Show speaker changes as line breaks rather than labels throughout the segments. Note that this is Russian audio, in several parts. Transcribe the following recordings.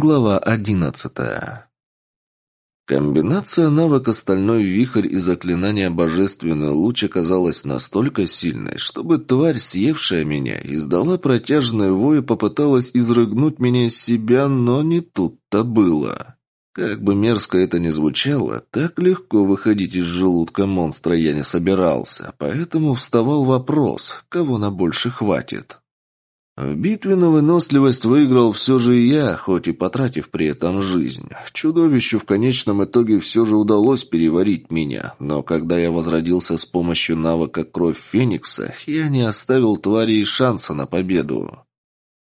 Глава одиннадцатая. Комбинация навыка «Стальной вихрь» и заклинания «Божественный луч» оказалась настолько сильной, чтобы тварь, съевшая меня, издала протяжный вой и попыталась изрыгнуть меня из себя, но не тут-то было. Как бы мерзко это ни звучало, так легко выходить из желудка монстра я не собирался, поэтому вставал вопрос, кого на больше хватит. В битве на выносливость выиграл все же я, хоть и потратив при этом жизнь. Чудовищу в конечном итоге все же удалось переварить меня, но когда я возродился с помощью навыка «Кровь Феникса», я не оставил твари и шанса на победу.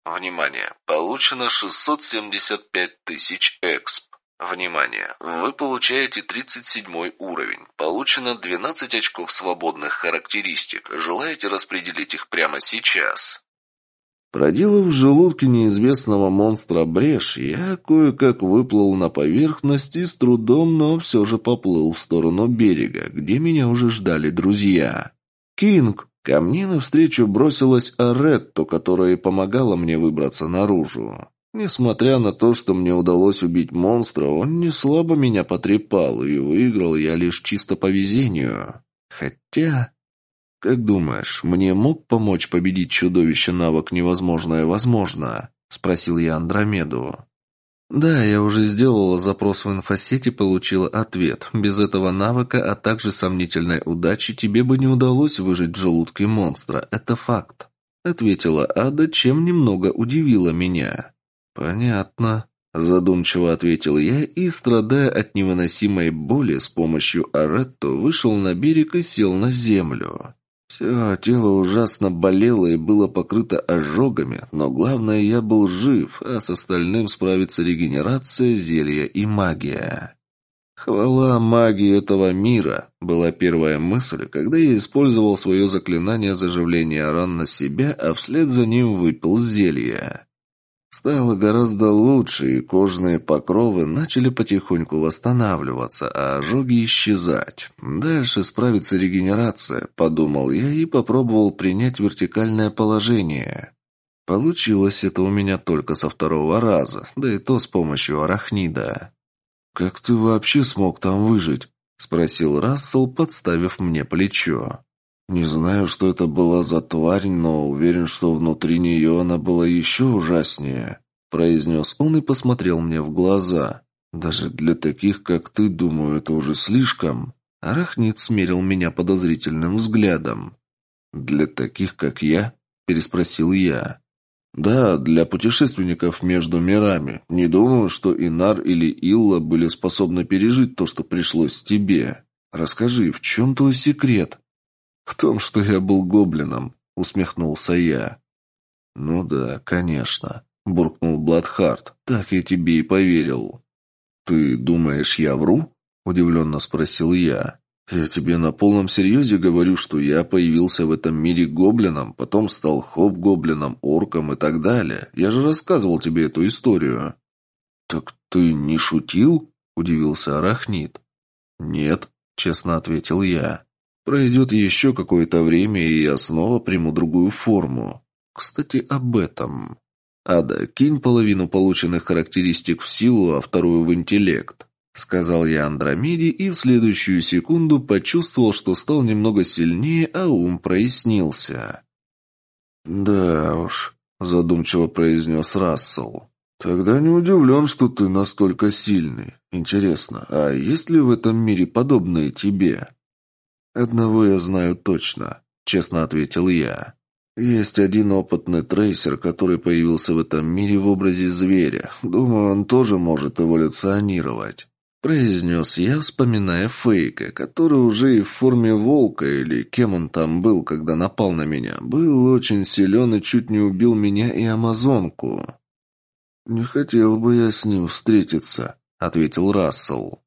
Внимание! Получено 675 тысяч эксп. Внимание! Вы получаете 37 уровень. Получено 12 очков свободных характеристик. Желаете распределить их прямо сейчас? Проделав в желудке неизвестного монстра брешь, я кое-как выплыл на поверхность и с трудом, но все же поплыл в сторону берега, где меня уже ждали друзья. «Кинг!» Ко мне навстречу бросилась Аретто, которая помогала мне выбраться наружу. Несмотря на то, что мне удалось убить монстра, он не слабо меня потрепал, и выиграл я лишь чисто по везению. Хотя... «Как думаешь, мне мог помочь победить чудовище навык «Невозможное возможно»?» – спросил я Андромеду. «Да, я уже сделала запрос в инфосети получила ответ. Без этого навыка, а также сомнительной удачи тебе бы не удалось выжить в желудке монстра. Это факт», – ответила Ада, чем немного удивила меня. «Понятно», – задумчиво ответил я и, страдая от невыносимой боли, с помощью Аретто вышел на берег и сел на землю. Все тело ужасно болело и было покрыто ожогами, но главное, я был жив, а с остальным справится регенерация, зелья и магия. «Хвала магии этого мира!» – была первая мысль, когда я использовал свое заклинание заживления ран на себя, а вслед за ним выпил зелье. Стало гораздо лучше, и кожные покровы начали потихоньку восстанавливаться, а ожоги исчезать. Дальше справится регенерация, подумал я и попробовал принять вертикальное положение. Получилось это у меня только со второго раза, да и то с помощью арахнида. «Как ты вообще смог там выжить?» – спросил Рассел, подставив мне плечо. Не знаю, что это была за тварь, но уверен, что внутри нее она была еще ужаснее», – произнес он и посмотрел мне в глаза. «Даже для таких, как ты, думаю, это уже слишком». Арахнит смерил меня подозрительным взглядом. «Для таких, как я?» – переспросил я. «Да, для путешественников между мирами. Не думаю, что Инар или Илла были способны пережить то, что пришлось тебе. Расскажи, в чем твой секрет?» «В том, что я был гоблином», — усмехнулся я. «Ну да, конечно», — буркнул Бладхарт. «Так я тебе и поверил». «Ты думаешь, я вру?» — удивленно спросил я. «Я тебе на полном серьезе говорю, что я появился в этом мире гоблином, потом стал хоп-гоблином, орком и так далее. Я же рассказывал тебе эту историю». «Так ты не шутил?» — удивился Арахнит. «Нет», — честно ответил я. Пройдет еще какое-то время, и я снова приму другую форму. Кстати, об этом. Ада, кинь половину полученных характеристик в силу, а вторую в интеллект. Сказал я Андромеде и в следующую секунду почувствовал, что стал немного сильнее, а ум прояснился. «Да уж», — задумчиво произнес Рассел. «Тогда не удивлен, что ты настолько сильный. Интересно, а есть ли в этом мире подобные тебе?» «Одного я знаю точно», — честно ответил я. «Есть один опытный трейсер, который появился в этом мире в образе зверя. Думаю, он тоже может эволюционировать». Произнес я, вспоминая Фейка, который уже и в форме волка, или кем он там был, когда напал на меня, был очень силен и чуть не убил меня и Амазонку. «Не хотел бы я с ним встретиться», — ответил Рассел.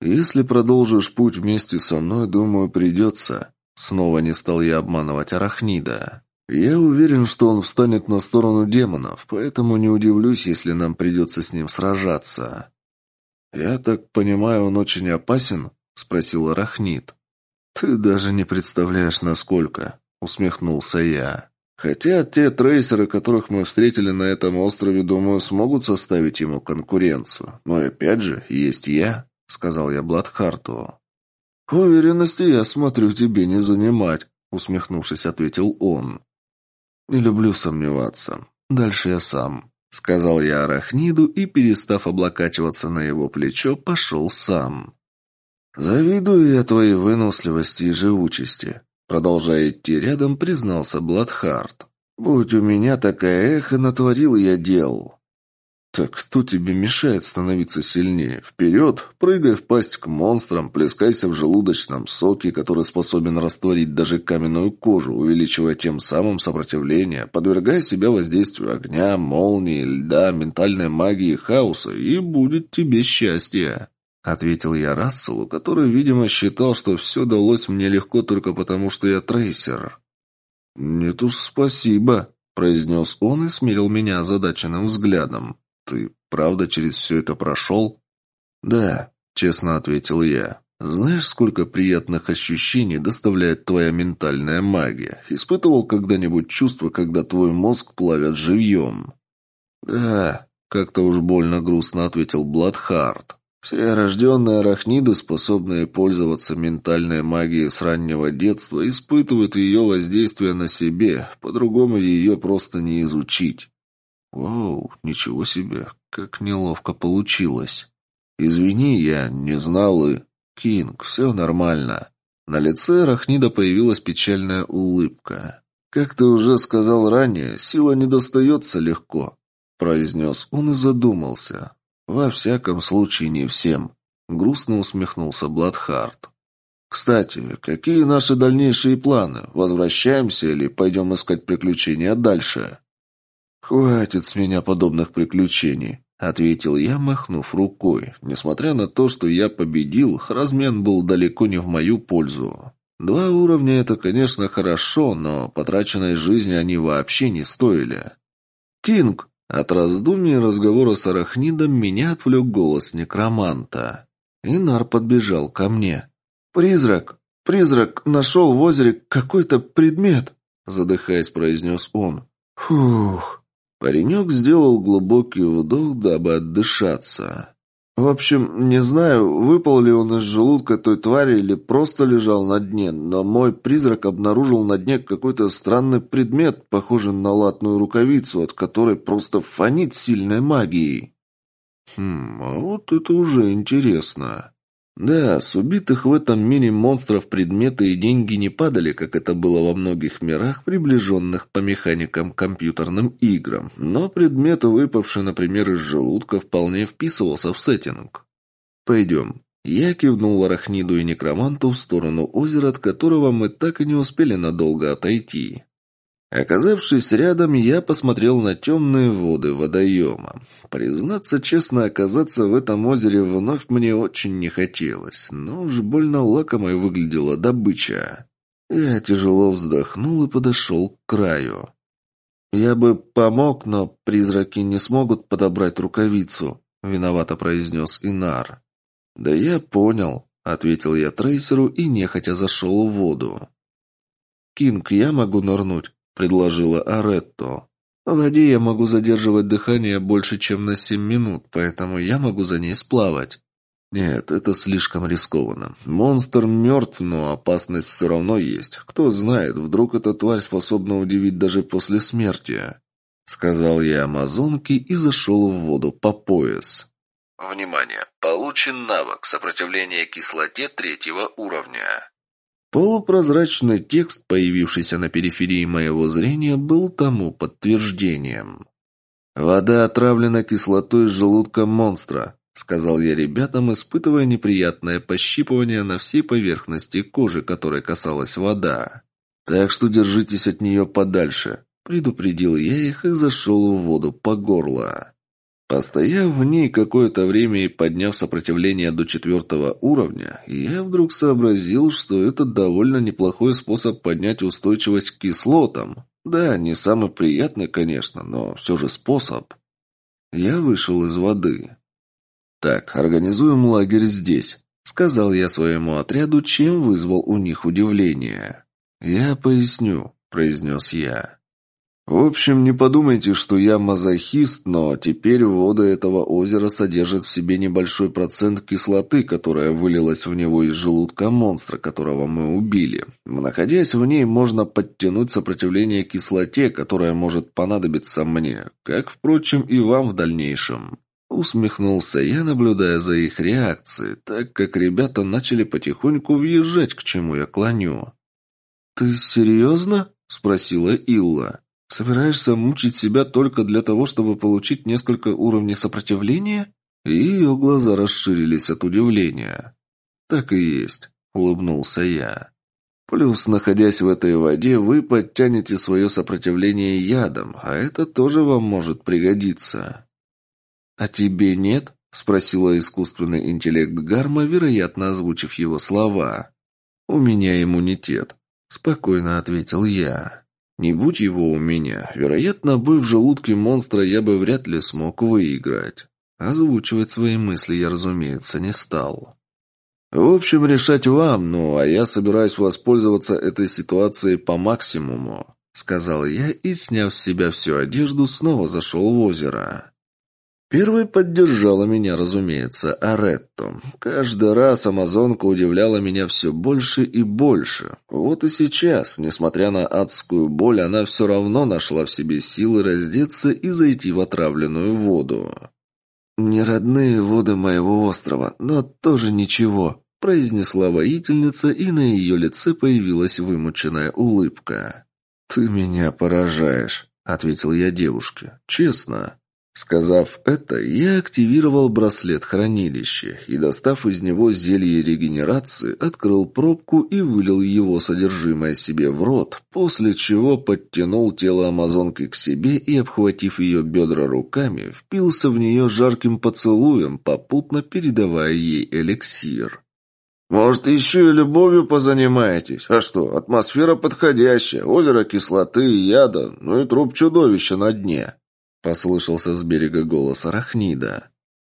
«Если продолжишь путь вместе со мной, думаю, придется». Снова не стал я обманывать Арахнида. «Я уверен, что он встанет на сторону демонов, поэтому не удивлюсь, если нам придется с ним сражаться». «Я так понимаю, он очень опасен?» — спросил Арахнид. «Ты даже не представляешь, насколько», — усмехнулся я. Хотя те трейсеры, которых мы встретили на этом острове, думаю, смогут составить ему конкуренцию. Но опять же, есть я, — сказал я Бладхарту. «Уверенности, я смотрю, тебе не занимать», — усмехнувшись, ответил он. «Не люблю сомневаться. Дальше я сам», — сказал я Арахниду и, перестав облокачиваться на его плечо, пошел сам. «Завидую я твоей выносливости и живучести», — продолжая идти рядом, признался Бладхарт. «Будь у меня такая эхо, натворил я дел». «Так кто тебе мешает становиться сильнее? Вперед, прыгай в пасть к монстрам, плескайся в желудочном соке, который способен растворить даже каменную кожу, увеличивая тем самым сопротивление, подвергая себя воздействию огня, молнии, льда, ментальной магии, хаоса, и будет тебе счастье», — ответил я Расселу, который, видимо, считал, что все далось мне легко только потому, что я трейсер. «Нет уж, спасибо», — произнес он и смирил меня озадаченным взглядом. «Ты правда через все это прошел?» «Да», — честно ответил я. «Знаешь, сколько приятных ощущений доставляет твоя ментальная магия? Испытывал когда-нибудь чувство, когда твой мозг плавят живьем?» «Да», — как-то уж больно грустно ответил Бладхарт. «Все рожденные арахниды, способные пользоваться ментальной магией с раннего детства, испытывают ее воздействие на себе, по-другому ее просто не изучить». «Воу, ничего себе, как неловко получилось. Извини, я не знал и...» «Кинг, все нормально». На лице Рахнида появилась печальная улыбка. «Как ты уже сказал ранее, сила не достается легко», — произнес он и задумался. «Во всяком случае, не всем», — грустно усмехнулся Бладхарт. «Кстати, какие наши дальнейшие планы? Возвращаемся или пойдем искать приключения дальше?» «Хватит с меня подобных приключений», — ответил я, махнув рукой. Несмотря на то, что я победил, размен был далеко не в мою пользу. Два уровня — это, конечно, хорошо, но потраченной жизни они вообще не стоили. «Кинг!» От раздумий разговора с Арахнидом меня отвлек голос некроманта. Инар подбежал ко мне. «Призрак! Призрак нашел в озере какой-то предмет!» Задыхаясь, произнес он. «Фух!» Паренек сделал глубокий вдох, дабы отдышаться. В общем, не знаю, выпал ли он из желудка той твари или просто лежал на дне, но мой призрак обнаружил на дне какой-то странный предмет, похожий на латную рукавицу, от которой просто фонит сильной магией. Хм, а вот это уже интересно. Да, с убитых в этом мире монстров предметы и деньги не падали, как это было во многих мирах, приближенных по механикам компьютерным играм, но предмет, выпавший, например, из желудка, вполне вписывался в сеттинг. «Пойдем». Я кивнул арахниду и некроманту в сторону озера, от которого мы так и не успели надолго отойти. Оказавшись рядом, я посмотрел на темные воды водоема. Признаться честно, оказаться в этом озере вновь мне очень не хотелось, но уж больно лакомой выглядела добыча. Я тяжело вздохнул и подошел к краю. «Я бы помог, но призраки не смогут подобрать рукавицу», — виновато произнес Инар. «Да я понял», — ответил я трейсеру и нехотя зашел в воду. «Кинг, я могу нырнуть?» — предложила Аретто. «В воде я могу задерживать дыхание больше, чем на семь минут, поэтому я могу за ней сплавать». «Нет, это слишком рискованно. Монстр мертв, но опасность все равно есть. Кто знает, вдруг эта тварь способна удивить даже после смерти». Сказал я амазонке и зашел в воду по пояс. «Внимание! Получен навык сопротивления кислоте третьего уровня». Полупрозрачный текст, появившийся на периферии моего зрения, был тому подтверждением. «Вода отравлена кислотой желудка монстра», — сказал я ребятам, испытывая неприятное пощипывание на всей поверхности кожи, которой касалась вода. «Так что держитесь от нее подальше», — предупредил я их и зашел в воду по горло. Постояв в ней какое-то время и подняв сопротивление до четвертого уровня, я вдруг сообразил, что это довольно неплохой способ поднять устойчивость к кислотам. Да, не самый приятный, конечно, но все же способ. Я вышел из воды. «Так, организуем лагерь здесь», — сказал я своему отряду, чем вызвал у них удивление. «Я поясню», — произнес я. В общем, не подумайте, что я мазохист, но теперь воды этого озера содержат в себе небольшой процент кислоты, которая вылилась в него из желудка монстра, которого мы убили. Находясь в ней, можно подтянуть сопротивление кислоте, которая может понадобиться мне, как, впрочем, и вам в дальнейшем. Усмехнулся я, наблюдая за их реакцией, так как ребята начали потихоньку въезжать, к чему я клоню. «Ты серьезно?» – спросила Илла. Собираешься мучить себя только для того, чтобы получить несколько уровней сопротивления? И ее глаза расширились от удивления. Так и есть, улыбнулся я. Плюс, находясь в этой воде, вы подтянете свое сопротивление ядом, а это тоже вам может пригодиться. А тебе нет? Спросила искусственный интеллект Гарма, вероятно, озвучив его слова. «У меня иммунитет», — спокойно ответил я. Не будь его у меня, вероятно, бой в желудке монстра я бы вряд ли смог выиграть. Озвучивать свои мысли я, разумеется, не стал. В общем, решать вам, ну, а я собираюсь воспользоваться этой ситуацией по максимуму, сказал я и, сняв с себя всю одежду, снова зашел в озеро. Первой поддержала меня, разумеется, Аретто. Каждый раз амазонка удивляла меня все больше и больше. Вот и сейчас, несмотря на адскую боль, она все равно нашла в себе силы раздеться и зайти в отравленную воду. «Не родные воды моего острова, но тоже ничего», – произнесла воительница, и на ее лице появилась вымученная улыбка. «Ты меня поражаешь», – ответил я девушке. «Честно». Сказав это, я активировал браслет хранилища и, достав из него зелье регенерации, открыл пробку и вылил его содержимое себе в рот, после чего подтянул тело амазонки к себе и, обхватив ее бедра руками, впился в нее жарким поцелуем, попутно передавая ей эликсир. «Может, еще и любовью позанимаетесь? А что, атмосфера подходящая, озеро кислоты и яда, ну и труп чудовища на дне». Послышался с берега голос Арахнида.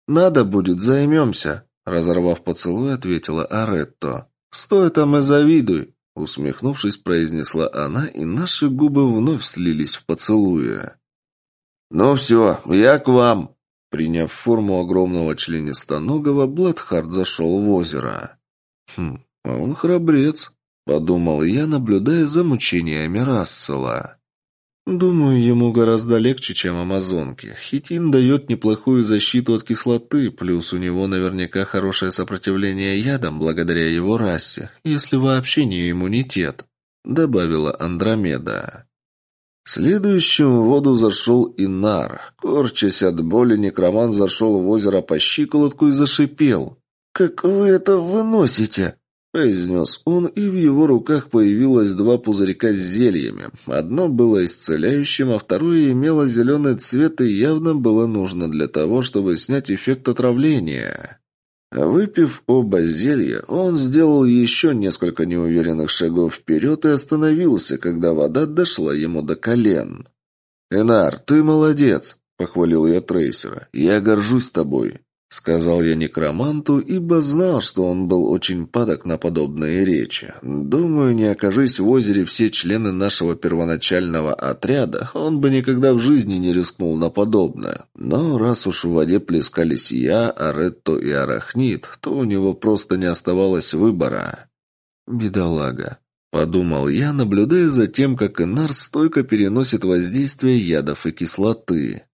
«Надо будет, займемся», — разорвав поцелуй, ответила Аретто. «Стой там и завидуй», — усмехнувшись, произнесла она, и наши губы вновь слились в поцелуе. «Ну все, я к вам», — приняв форму огромного членистоногого, Бладхард зашел в озеро. «Хм, а он храбрец», — подумал я, наблюдая за мучениями Рассела. Думаю, ему гораздо легче, чем амазонке. Хитин дает неплохую защиту от кислоты, плюс у него наверняка хорошее сопротивление ядам благодаря его расе, если вообще не иммунитет», — добавила Андромеда. Следующим в воду зашел Инар. Корчась от боли, некроман зашел в озеро по щиколотку и зашипел. «Как вы это выносите?» Произнес он, и в его руках появилось два пузырька с зельями. Одно было исцеляющим, а второе имело зеленый цвет и явно было нужно для того, чтобы снять эффект отравления. Выпив оба зелья, он сделал еще несколько неуверенных шагов вперед и остановился, когда вода дошла ему до колен. «Энар, ты молодец!» — похвалил я Трейсера. «Я горжусь тобой». Сказал я некроманту, ибо знал, что он был очень падок на подобные речи. Думаю, не окажись в озере все члены нашего первоначального отряда, он бы никогда в жизни не рискнул на подобное. Но раз уж в воде плескались я, Аретто и Арахнит, то у него просто не оставалось выбора. «Бедолага», — подумал я, наблюдая за тем, как Инар стойко переносит воздействие ядов и кислоты.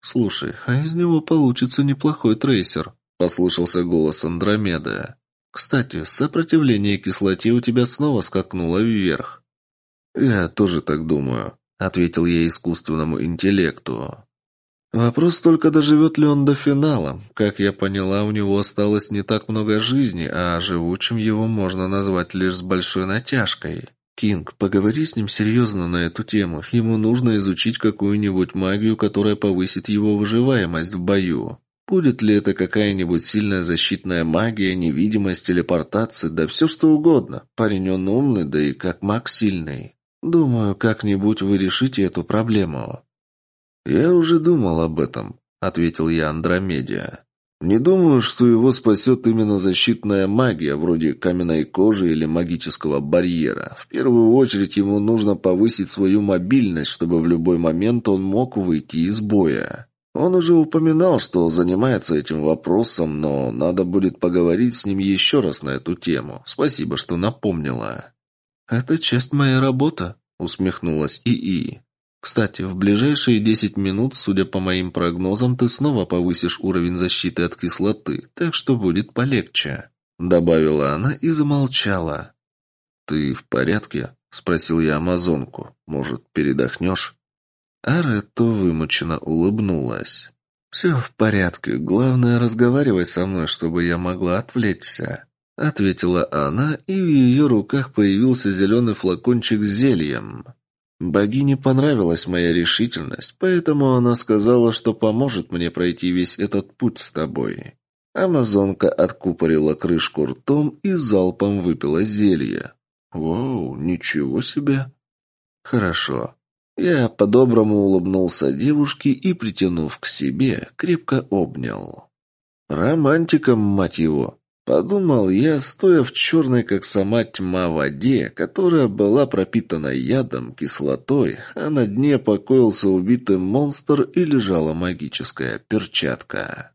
«Слушай, а из него получится неплохой трейсер», — послышался голос Андромеды. «Кстати, сопротивление кислоте у тебя снова скакнуло вверх». «Я тоже так думаю», — ответил я искусственному интеллекту. «Вопрос только, доживет ли он до финала. Как я поняла, у него осталось не так много жизни, а живучим его можно назвать лишь с большой натяжкой». «Кинг, поговори с ним серьезно на эту тему. Ему нужно изучить какую-нибудь магию, которая повысит его выживаемость в бою. Будет ли это какая-нибудь сильная защитная магия, невидимость, телепортация, да все что угодно. Парень он умный, да и как маг сильный. Думаю, как-нибудь вы решите эту проблему». «Я уже думал об этом», — ответил я Андромедия. Не думаю, что его спасет именно защитная магия, вроде каменной кожи или магического барьера. В первую очередь ему нужно повысить свою мобильность, чтобы в любой момент он мог выйти из боя. Он уже упоминал, что занимается этим вопросом, но надо будет поговорить с ним еще раз на эту тему. Спасибо, что напомнила. «Это часть моей работы», — усмехнулась ИИ. Кстати, в ближайшие десять минут, судя по моим прогнозам, ты снова повысишь уровень защиты от кислоты, так что будет полегче», — добавила она и замолчала. «Ты в порядке?» — спросил я амазонку. «Может, передохнешь?» Аретто вымученно улыбнулась. «Все в порядке. Главное, разговаривай со мной, чтобы я могла отвлечься», — ответила она, и в ее руках появился зеленый флакончик с зельем. Богине понравилась моя решительность, поэтому она сказала, что поможет мне пройти весь этот путь с тобой. Амазонка откупорила крышку ртом и залпом выпила зелье. «Вау, ничего себе!» «Хорошо». Я по-доброму улыбнулся девушке и, притянув к себе, крепко обнял. «Романтиком, мать его!» Подумал я, стоя в черной, как сама тьма, воде, которая была пропитана ядом, кислотой, а на дне покоился убитый монстр и лежала магическая перчатка.